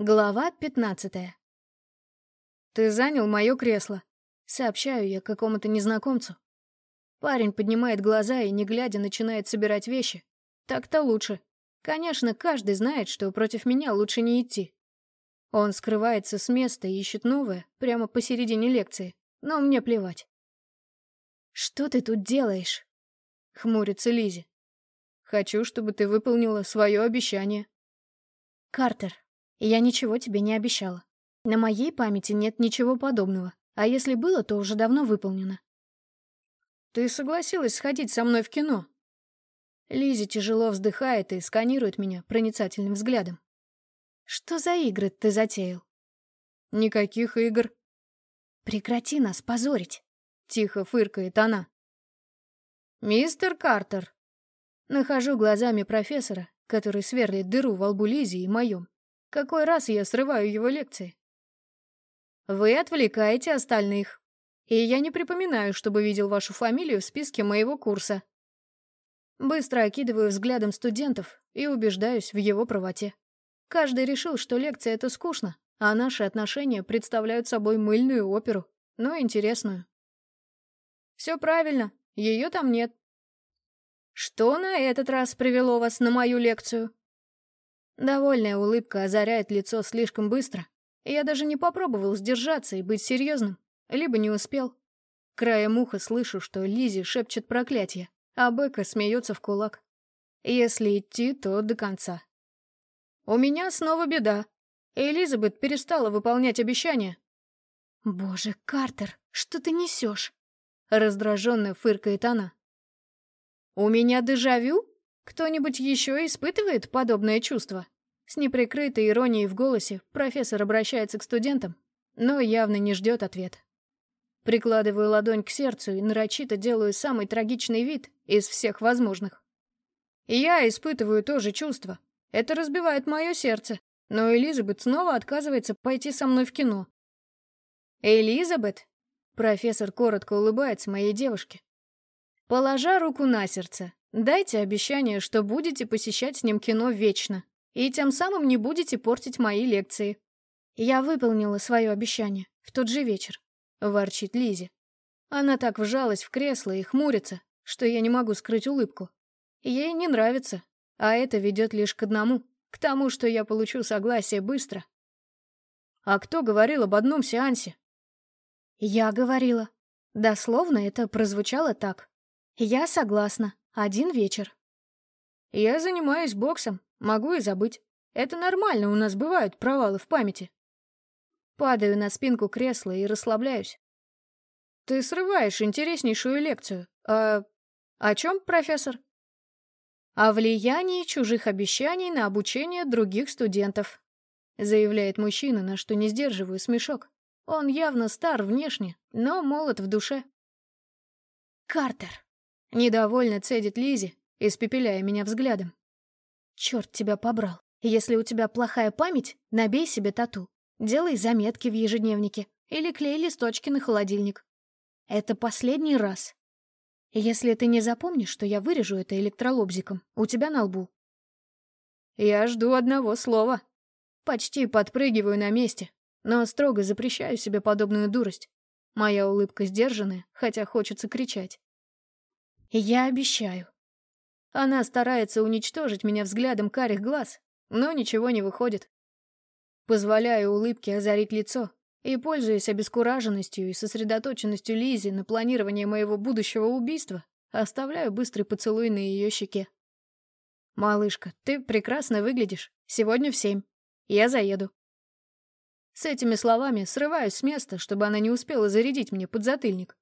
Глава пятнадцатая. «Ты занял мое кресло», — сообщаю я какому-то незнакомцу. Парень поднимает глаза и, не глядя, начинает собирать вещи. Так-то лучше. Конечно, каждый знает, что против меня лучше не идти. Он скрывается с места и ищет новое, прямо посередине лекции, но мне плевать. «Что ты тут делаешь?» — хмурится Лизи. «Хочу, чтобы ты выполнила свое обещание». «Картер, я ничего тебе не обещала. На моей памяти нет ничего подобного, а если было, то уже давно выполнено. Ты согласилась сходить со мной в кино? Лизи тяжело вздыхает и сканирует меня проницательным взглядом. Что за игры ты затеял? Никаких игр. Прекрати нас позорить, тихо фыркает она. Мистер Картер. Нахожу глазами профессора, который сверлит дыру во лбу Лизи и моем. Какой раз я срываю его лекции? Вы отвлекаете остальных. И я не припоминаю, чтобы видел вашу фамилию в списке моего курса. Быстро окидываю взглядом студентов и убеждаюсь в его правоте. Каждый решил, что лекция — это скучно, а наши отношения представляют собой мыльную оперу, но интересную. Все правильно, ее там нет. Что на этот раз привело вас на мою лекцию? Довольная улыбка озаряет лицо слишком быстро. Я даже не попробовал сдержаться и быть серьезным. Либо не успел. Краем уха слышу, что Лизи шепчет проклятие, а Бека смеется в кулак. Если идти, то до конца. У меня снова беда. Элизабет перестала выполнять обещания. «Боже, Картер, что ты несешь?» Раздраженно фыркает она. «У меня дежавю?» Кто-нибудь еще испытывает подобное чувство? С неприкрытой иронией в голосе профессор обращается к студентам, но явно не ждет ответ. Прикладываю ладонь к сердцу и нарочито делаю самый трагичный вид из всех возможных. я испытываю то же чувство. Это разбивает мое сердце, но Элизабет снова отказывается пойти со мной в кино. «Элизабет?» Профессор коротко улыбается моей девушке. Положа руку на сердце, Дайте обещание, что будете посещать с ним кино вечно, и тем самым не будете портить мои лекции. Я выполнила свое обещание в тот же вечер, ворчит Лизи. Она так вжалась в кресло и хмурится, что я не могу скрыть улыбку. Ей не нравится, а это ведет лишь к одному, к тому, что я получу согласие быстро. А кто говорил об одном сеансе? Я говорила. Дословно это прозвучало так. Я согласна. Один вечер. Я занимаюсь боксом, могу и забыть. Это нормально, у нас бывают провалы в памяти. Падаю на спинку кресла и расслабляюсь. Ты срываешь интереснейшую лекцию. А о чем, профессор? О влиянии чужих обещаний на обучение других студентов, заявляет мужчина, на что не сдерживаю смешок. Он явно стар внешне, но молод в душе. Картер. Недовольно цедит Лизи, испепеляя меня взглядом. Черт тебя побрал. Если у тебя плохая память, набей себе тату. Делай заметки в ежедневнике или клей листочки на холодильник. Это последний раз. Если ты не запомнишь, что я вырежу это электролобзиком у тебя на лбу. Я жду одного слова. Почти подпрыгиваю на месте, но строго запрещаю себе подобную дурость. Моя улыбка сдержанная, хотя хочется кричать. Я обещаю. Она старается уничтожить меня взглядом карих глаз, но ничего не выходит. Позволяю улыбке озарить лицо и, пользуясь обескураженностью и сосредоточенностью Лизи на планировании моего будущего убийства, оставляю быстрый поцелуй на ее щеке. «Малышка, ты прекрасно выглядишь. Сегодня в семь. Я заеду». С этими словами срываюсь с места, чтобы она не успела зарядить мне подзатыльник.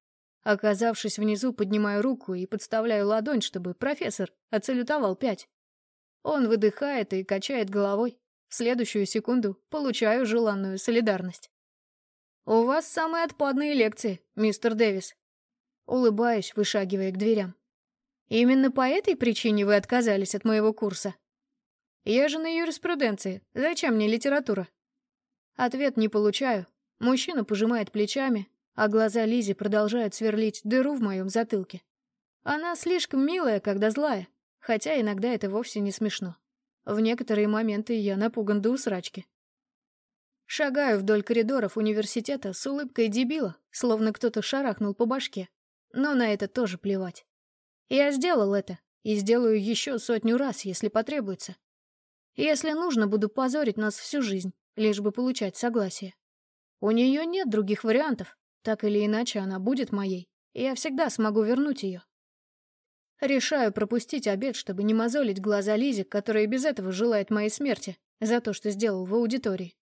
Оказавшись внизу, поднимаю руку и подставляю ладонь, чтобы профессор оцелютовал пять. Он выдыхает и качает головой. В следующую секунду получаю желанную солидарность. «У вас самые отпадные лекции, мистер Дэвис». Улыбаюсь, вышагивая к дверям. «Именно по этой причине вы отказались от моего курса?» «Я же на юриспруденции. Зачем мне литература?» Ответ не получаю. Мужчина пожимает плечами, а глаза Лизи продолжают сверлить дыру в моем затылке. Она слишком милая, когда злая, хотя иногда это вовсе не смешно. В некоторые моменты я напуган до усрачки. Шагаю вдоль коридоров университета с улыбкой дебила, словно кто-то шарахнул по башке. Но на это тоже плевать. Я сделал это и сделаю еще сотню раз, если потребуется. Если нужно, буду позорить нас всю жизнь, лишь бы получать согласие. У нее нет других вариантов, так или иначе она будет моей, и я всегда смогу вернуть ее. Решаю пропустить обед, чтобы не мозолить глаза Лизе, которая без этого желает моей смерти за то, что сделал в аудитории.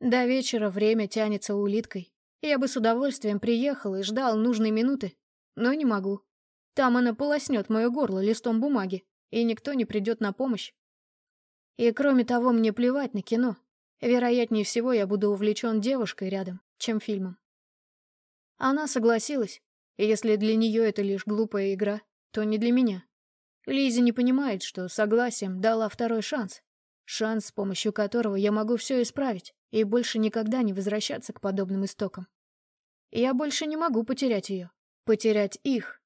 До вечера время тянется улиткой. Я бы с удовольствием приехал и ждал нужной минуты, но не могу. Там она полоснет мое горло листом бумаги, и никто не придет на помощь. И кроме того, мне плевать на кино. Вероятнее всего, я буду увлечен девушкой рядом, чем фильмом. Она согласилась, и если для нее это лишь глупая игра, то не для меня. Лиза не понимает, что согласием дала второй шанс. Шанс, с помощью которого я могу все исправить и больше никогда не возвращаться к подобным истокам. Я больше не могу потерять ее, потерять их.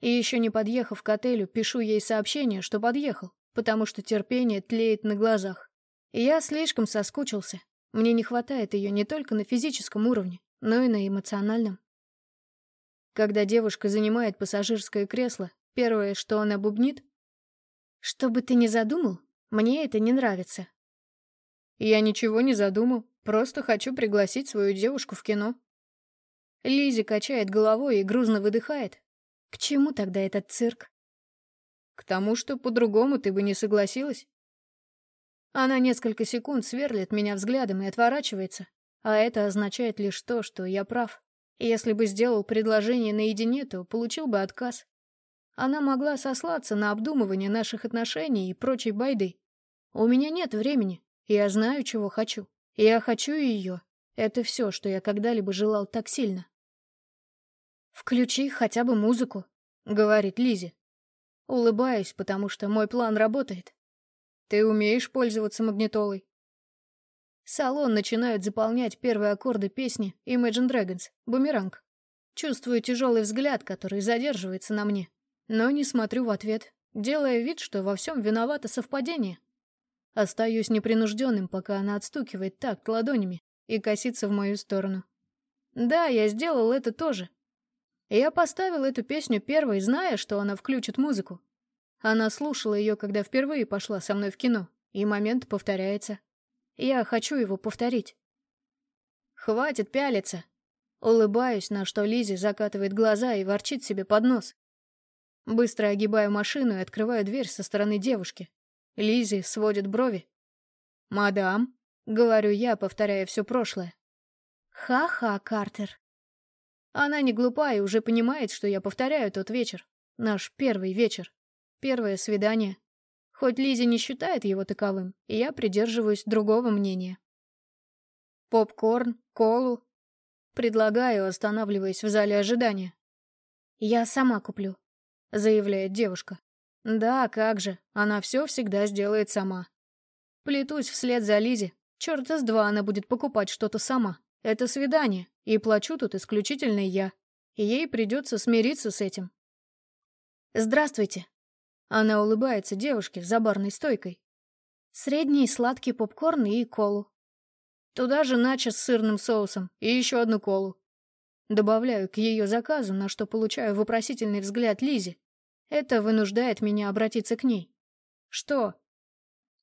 И еще не подъехав к отелю, пишу ей сообщение, что подъехал, потому что терпение тлеет на глазах. я слишком соскучился. Мне не хватает ее не только на физическом уровне, но и на эмоциональном. Когда девушка занимает пассажирское кресло, первое, что она бубнит, «Что бы ты ни задумал, мне это не нравится. Я ничего не задумал, просто хочу пригласить свою девушку в кино. Лизи качает головой и грузно выдыхает. К чему тогда этот цирк? К тому, что по-другому ты бы не согласилась. Она несколько секунд сверлит меня взглядом и отворачивается, а это означает лишь то, что я прав. Если бы сделал предложение наедине, то получил бы отказ. Она могла сослаться на обдумывание наших отношений и прочей байды. У меня нет времени, я знаю, чего хочу. Я хочу ее. Это все, что я когда-либо желал так сильно. «Включи хотя бы музыку», — говорит Лизи. Улыбаюсь, потому что мой план работает. Ты умеешь пользоваться магнитолой? Салон начинают заполнять первые аккорды песни Imagine Dragons «Бумеранг». Чувствую тяжелый взгляд, который задерживается на мне, но не смотрю в ответ, делая вид, что во всем виновато совпадение. Остаюсь непринужденным, пока она отстукивает такт ладонями и косится в мою сторону. Да, я сделал это тоже. Я поставил эту песню первой, зная, что она включит музыку. Она слушала ее, когда впервые пошла со мной в кино, и момент повторяется. Я хочу его повторить. Хватит пялиться. Улыбаюсь, на что Лизи закатывает глаза и ворчит себе под нос. Быстро огибаю машину и открываю дверь со стороны девушки, Лизи сводит брови. «Мадам», — говорю я, повторяя все прошлое. «Ха-ха, Картер». Она не глупа и уже понимает, что я повторяю тот вечер. Наш первый вечер. Первое свидание. Хоть Лизи не считает его таковым, и я придерживаюсь другого мнения. Попкорн, колу. Предлагаю, останавливаясь в зале ожидания. «Я сама куплю», — заявляет девушка. Да, как же, она все всегда сделает сама. Плетусь вслед за Лизи. Черта с два она будет покупать что-то сама. Это свидание, и плачу тут исключительно я. Ей придется смириться с этим. «Здравствуйте». Она улыбается девушке за барной стойкой. Средний сладкий попкорн и колу. Туда же начо с сырным соусом и еще одну колу. Добавляю к ее заказу, на что получаю вопросительный взгляд Лизи. Это вынуждает меня обратиться к ней. Что?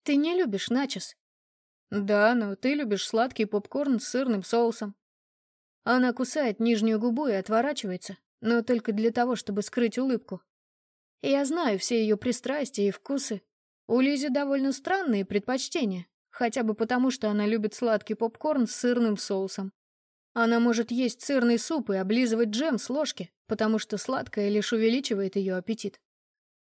Ты не любишь начос? Да, но ты любишь сладкий попкорн с сырным соусом. Она кусает нижнюю губу и отворачивается, но только для того, чтобы скрыть улыбку. Я знаю все ее пристрастия и вкусы. У Лизи довольно странные предпочтения, хотя бы потому, что она любит сладкий попкорн с сырным соусом. Она может есть сырный суп и облизывать джем с ложки, потому что сладкое лишь увеличивает ее аппетит.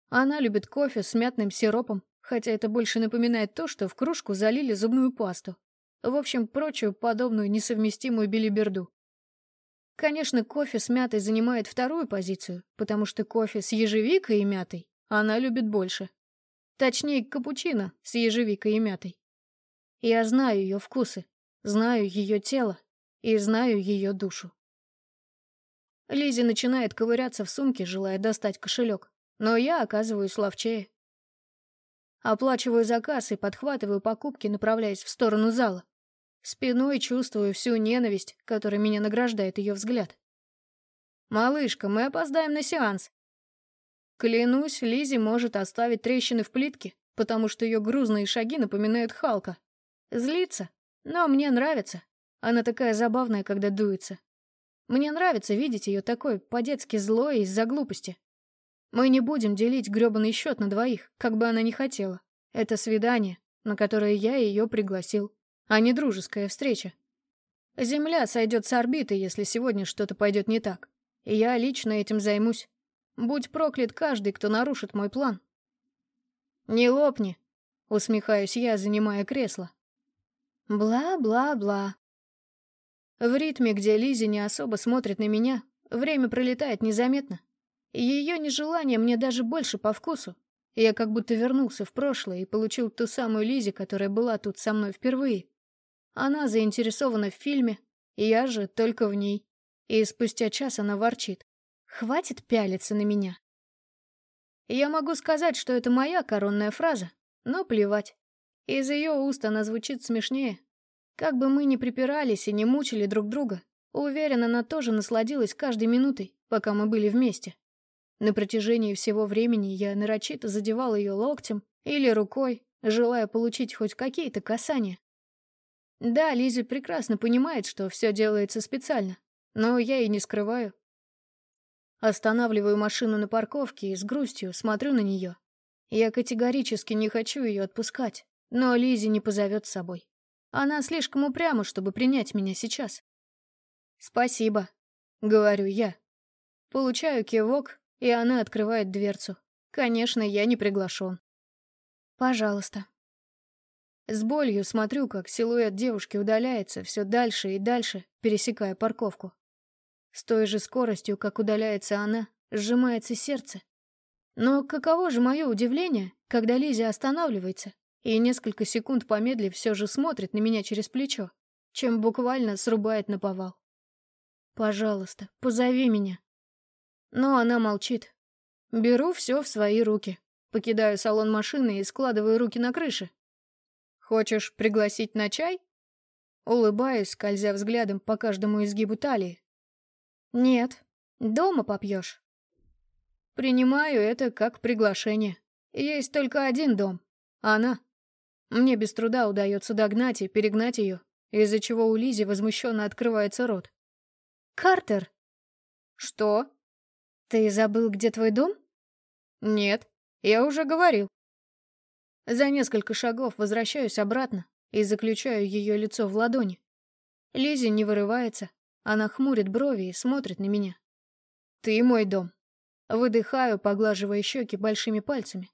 Она любит кофе с мятным сиропом, хотя это больше напоминает то, что в кружку залили зубную пасту. В общем, прочую подобную несовместимую билиберду. Конечно, кофе с мятой занимает вторую позицию, потому что кофе с ежевикой и мятой она любит больше. Точнее, капучино с ежевикой и мятой. Я знаю ее вкусы, знаю ее тело и знаю ее душу. Лизи начинает ковыряться в сумке, желая достать кошелек, но я оказываюсь ловчее. Оплачиваю заказ и подхватываю покупки, направляясь в сторону зала. Спиной чувствую всю ненависть, которой меня награждает ее взгляд. «Малышка, мы опоздаем на сеанс». Клянусь, Лизи может оставить трещины в плитке, потому что ее грузные шаги напоминают Халка. Злится, но мне нравится. Она такая забавная, когда дуется. Мне нравится видеть ее такой, по-детски злой из-за глупости. Мы не будем делить грёбаный счет на двоих, как бы она ни хотела. Это свидание, на которое я ее пригласил, а не дружеская встреча. Земля сойдет с орбиты, если сегодня что-то пойдет не так. И я лично этим займусь. Будь проклят каждый, кто нарушит мой план. «Не лопни», — усмехаюсь я, занимая кресло. Бла-бла-бла. В ритме, где Лизи не особо смотрит на меня, время пролетает незаметно. Ее нежелание мне даже больше по вкусу. Я как будто вернулся в прошлое и получил ту самую Лизи, которая была тут со мной впервые. Она заинтересована в фильме, я же только в ней. И спустя час она ворчит. Хватит пялиться на меня. Я могу сказать, что это моя коронная фраза, но плевать. Из ее уст она звучит смешнее. Как бы мы ни припирались и не мучили друг друга, уверена, она тоже насладилась каждой минутой, пока мы были вместе. На протяжении всего времени я нарочито задевал ее локтем или рукой, желая получить хоть какие-то касания. Да, Лиза прекрасно понимает, что все делается специально, но я и не скрываю. Останавливаю машину на парковке и с грустью смотрю на нее. Я категорически не хочу ее отпускать, но Лизи не позовет с собой. Она слишком упряма, чтобы принять меня сейчас. «Спасибо», — говорю я. Получаю кивок, и она открывает дверцу. Конечно, я не приглашен. «Пожалуйста». С болью смотрю, как силуэт девушки удаляется все дальше и дальше, пересекая парковку. С той же скоростью, как удаляется она, сжимается сердце. Но каково же мое удивление, когда Лиза останавливается и несколько секунд помедлив все же смотрит на меня через плечо, чем буквально срубает на повал. «Пожалуйста, позови меня». Но она молчит. Беру все в свои руки, покидаю салон машины и складываю руки на крыше. «Хочешь пригласить на чай?» Улыбаюсь, скользя взглядом по каждому изгибу талии. «Нет, дома попьешь». Принимаю это как приглашение. Есть только один дом. Она. Мне без труда удается догнать и перегнать ее, из-за чего у Лизи возмущенно открывается рот. «Картер!» «Что?» «Ты забыл, где твой дом?» «Нет, я уже говорил». За несколько шагов возвращаюсь обратно и заключаю ее лицо в ладони. Лизи не вырывается, она хмурит брови и смотрит на меня. «Ты мой дом». Выдыхаю, поглаживая щеки большими пальцами.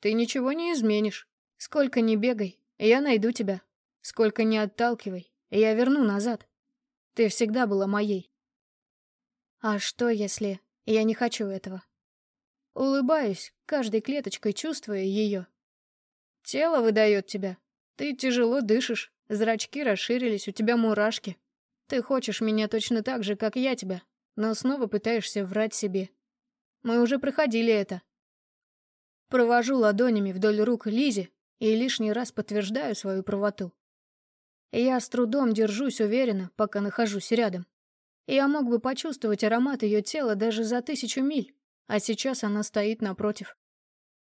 «Ты ничего не изменишь. Сколько ни бегай, я найду тебя. Сколько ни отталкивай, я верну назад. Ты всегда была моей. А что, если я не хочу этого? Улыбаюсь, каждой клеточкой чувствуя ее. Тело выдает тебя. Ты тяжело дышишь, зрачки расширились, у тебя мурашки. Ты хочешь меня точно так же, как я тебя, но снова пытаешься врать себе. Мы уже проходили это. Провожу ладонями вдоль рук Лизи, и лишний раз подтверждаю свою правоту. Я с трудом держусь уверенно, пока нахожусь рядом. Я мог бы почувствовать аромат ее тела даже за тысячу миль, а сейчас она стоит напротив.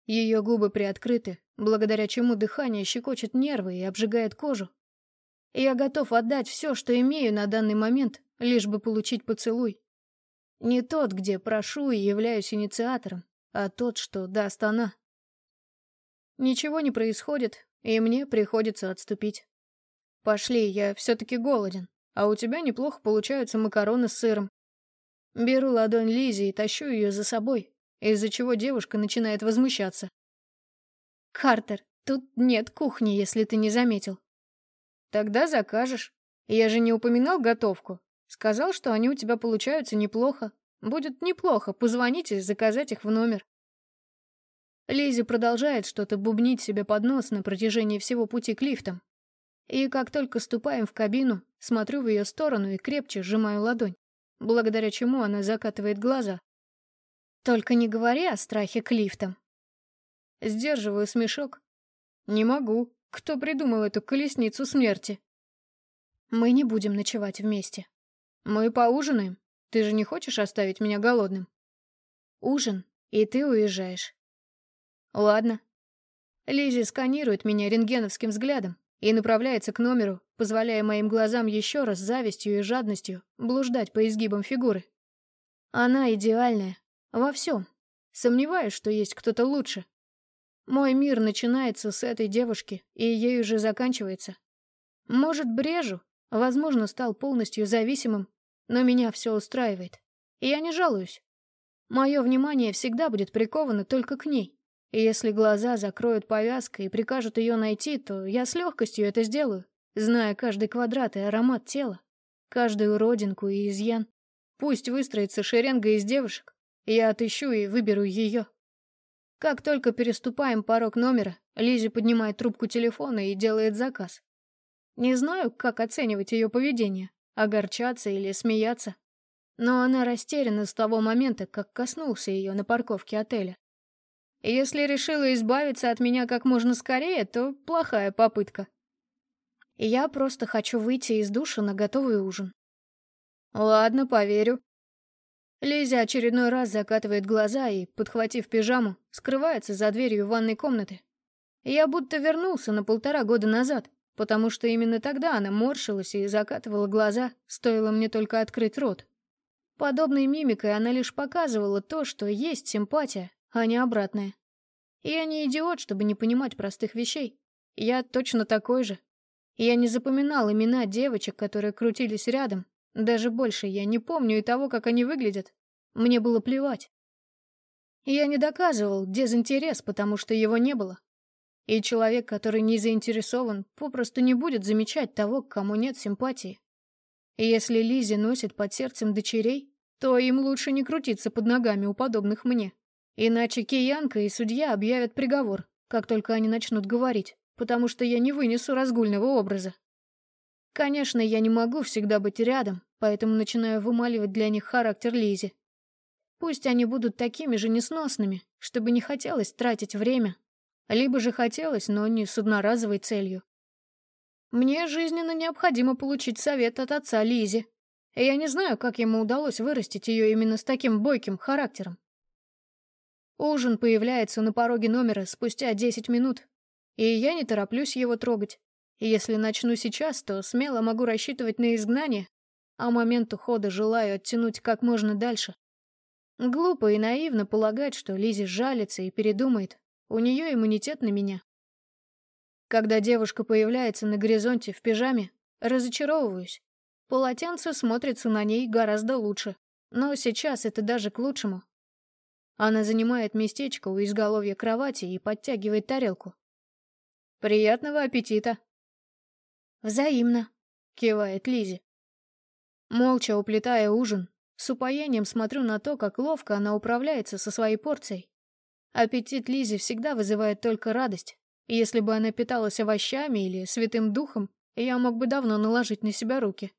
Ее губы приоткрыты, благодаря чему дыхание щекочет нервы и обжигает кожу. Я готов отдать все, что имею на данный момент, лишь бы получить поцелуй. Не тот, где прошу и являюсь инициатором, а тот, что даст она. Ничего не происходит, и мне приходится отступить. Пошли, я все-таки голоден, а у тебя неплохо получаются макароны с сыром. Беру ладонь Лизи и тащу ее за собой, из-за чего девушка начинает возмущаться. «Картер, тут нет кухни, если ты не заметил». «Тогда закажешь. Я же не упоминал готовку. Сказал, что они у тебя получаются неплохо. Будет неплохо позвонить и заказать их в номер. Лизи продолжает что-то бубнить себе под нос на протяжении всего пути к лифтам. И как только ступаем в кабину, смотрю в ее сторону и крепче сжимаю ладонь, благодаря чему она закатывает глаза. Только не говори о страхе к лифтам. Сдерживаю смешок. Не могу. Кто придумал эту колесницу смерти? Мы не будем ночевать вместе. Мы поужинаем. Ты же не хочешь оставить меня голодным? Ужин, и ты уезжаешь. Ладно. Лизи сканирует меня рентгеновским взглядом и направляется к номеру, позволяя моим глазам еще раз завистью и жадностью блуждать по изгибам фигуры. Она идеальная. Во всем. Сомневаюсь, что есть кто-то лучше. Мой мир начинается с этой девушки, и ей уже заканчивается. Может, брежу, возможно, стал полностью зависимым, но меня все устраивает. И я не жалуюсь. Мое внимание всегда будет приковано только к ней. И если глаза закроют повязкой и прикажут ее найти, то я с легкостью это сделаю, зная каждый квадрат и аромат тела, каждую родинку и изъян. Пусть выстроится шеренга из девушек, я отыщу и выберу ее. Как только переступаем порог номера, Лизи поднимает трубку телефона и делает заказ. Не знаю, как оценивать ее поведение, огорчаться или смеяться. Но она растеряна с того момента, как коснулся ее на парковке отеля. Если решила избавиться от меня как можно скорее, то плохая попытка. Я просто хочу выйти из душа на готовый ужин. Ладно, поверю. Лиза очередной раз закатывает глаза и, подхватив пижаму, скрывается за дверью ванной комнаты. Я будто вернулся на полтора года назад, потому что именно тогда она морщилась и закатывала глаза, стоило мне только открыть рот. Подобной мимикой она лишь показывала то, что есть симпатия, а не обратное. Я не идиот, чтобы не понимать простых вещей. Я точно такой же. Я не запоминал имена девочек, которые крутились рядом. Даже больше я не помню и того, как они выглядят. Мне было плевать. Я не доказывал дезинтерес, потому что его не было. И человек, который не заинтересован, попросту не будет замечать того, к кому нет симпатии. И если Лизи носит под сердцем дочерей, то им лучше не крутиться под ногами у подобных мне. Иначе киянка и судья объявят приговор, как только они начнут говорить, потому что я не вынесу разгульного образа. Конечно, я не могу всегда быть рядом, поэтому начинаю вымаливать для них характер Лизи. Пусть они будут такими же несносными, чтобы не хотелось тратить время, либо же хотелось, но не с одноразовой целью. Мне жизненно необходимо получить совет от отца Лизи. Я не знаю, как ему удалось вырастить ее именно с таким бойким характером. Ужин появляется на пороге номера спустя 10 минут, и я не тороплюсь его трогать. Если начну сейчас, то смело могу рассчитывать на изгнание, а момент ухода желаю оттянуть как можно дальше. Глупо и наивно полагать, что Лизи жалится и передумает. У нее иммунитет на меня. Когда девушка появляется на горизонте в пижаме, разочаровываюсь. Полотенце смотрится на ней гораздо лучше. Но сейчас это даже к лучшему. Она занимает местечко у изголовья кровати и подтягивает тарелку. «Приятного аппетита!» «Взаимно», — кивает Лизи. Молча уплетая ужин, с упоением смотрю на то, как ловко она управляется со своей порцией. Аппетит Лизи всегда вызывает только радость. Если бы она питалась овощами или святым духом, я мог бы давно наложить на себя руки.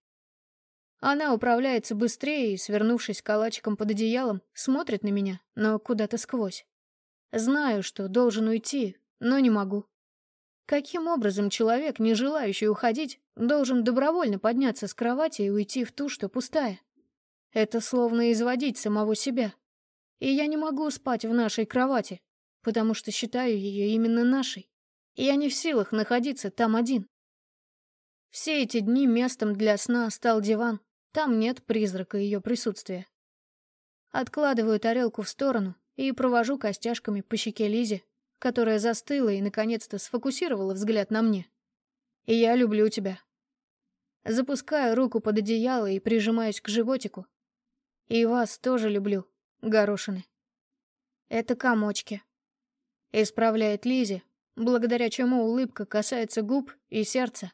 Она управляется быстрее и, свернувшись калачиком под одеялом, смотрит на меня, но куда-то сквозь. Знаю, что должен уйти, но не могу. Каким образом человек, не желающий уходить, должен добровольно подняться с кровати и уйти в ту, что пустая? Это словно изводить самого себя. И я не могу спать в нашей кровати, потому что считаю ее именно нашей. Я не в силах находиться там один. Все эти дни местом для сна стал диван, там нет призрака ее присутствия. Откладываю тарелку в сторону и провожу костяшками по щеке Лизе, которая застыла и наконец-то сфокусировала взгляд на мне. И я люблю тебя. Запускаю руку под одеяло и прижимаюсь к животику. И вас тоже люблю, горошины. Это комочки. Исправляет Лизе, благодаря чему улыбка касается губ и сердца.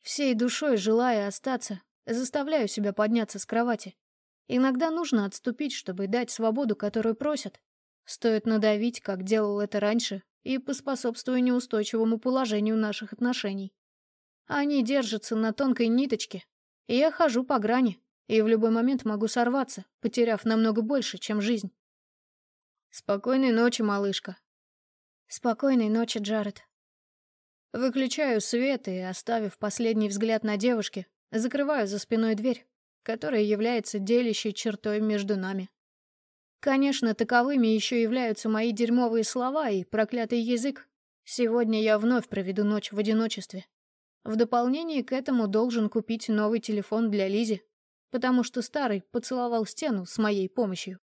Всей душой желая остаться Заставляю себя подняться с кровати. Иногда нужно отступить, чтобы дать свободу, которую просят. Стоит надавить, как делал это раньше, и поспособствую неустойчивому положению наших отношений. Они держатся на тонкой ниточке, и я хожу по грани, и в любой момент могу сорваться, потеряв намного больше, чем жизнь. Спокойной ночи, малышка. Спокойной ночи, Джаред. Выключаю свет и, оставив последний взгляд на девушке, Закрываю за спиной дверь, которая является делящей чертой между нами. Конечно, таковыми еще являются мои дерьмовые слова и проклятый язык. Сегодня я вновь проведу ночь в одиночестве. В дополнение к этому должен купить новый телефон для Лизи, потому что старый поцеловал стену с моей помощью.